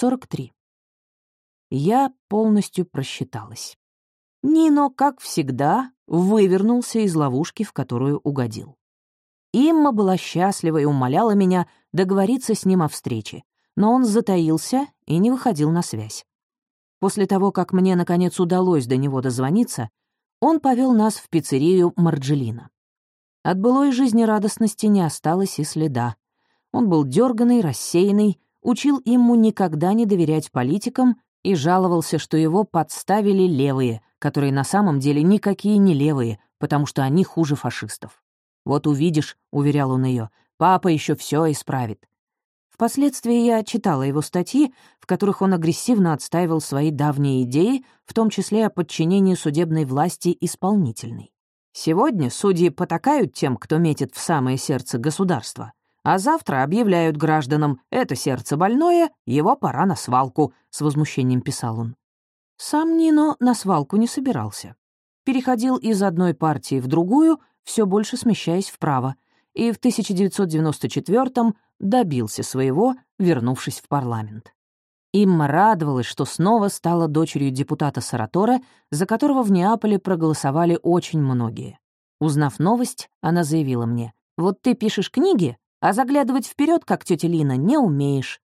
43. Я полностью просчиталась. Нино, как всегда, вывернулся из ловушки, в которую угодил. Имма была счастлива и умоляла меня договориться с ним о встрече, но он затаился и не выходил на связь. После того, как мне, наконец, удалось до него дозвониться, он повел нас в пиццерию Марджелина. От былой жизнерадостности не осталось и следа. Он был дерганный, рассеянный, учил ему никогда не доверять политикам и жаловался, что его подставили левые, которые на самом деле никакие не левые, потому что они хуже фашистов. «Вот увидишь», — уверял он ее, — «папа еще все исправит». Впоследствии я читала его статьи, в которых он агрессивно отстаивал свои давние идеи, в том числе о подчинении судебной власти исполнительной. Сегодня судьи потакают тем, кто метит в самое сердце государства, а завтра объявляют гражданам «это сердце больное, его пора на свалку», — с возмущением писал он. Сам Нино на свалку не собирался. Переходил из одной партии в другую, все больше смещаясь вправо, и в 1994-м добился своего, вернувшись в парламент. Имма радовалась, что снова стала дочерью депутата Саратора, за которого в Неаполе проголосовали очень многие. Узнав новость, она заявила мне, «Вот ты пишешь книги, а заглядывать вперед, как тетя Лина, не умеешь.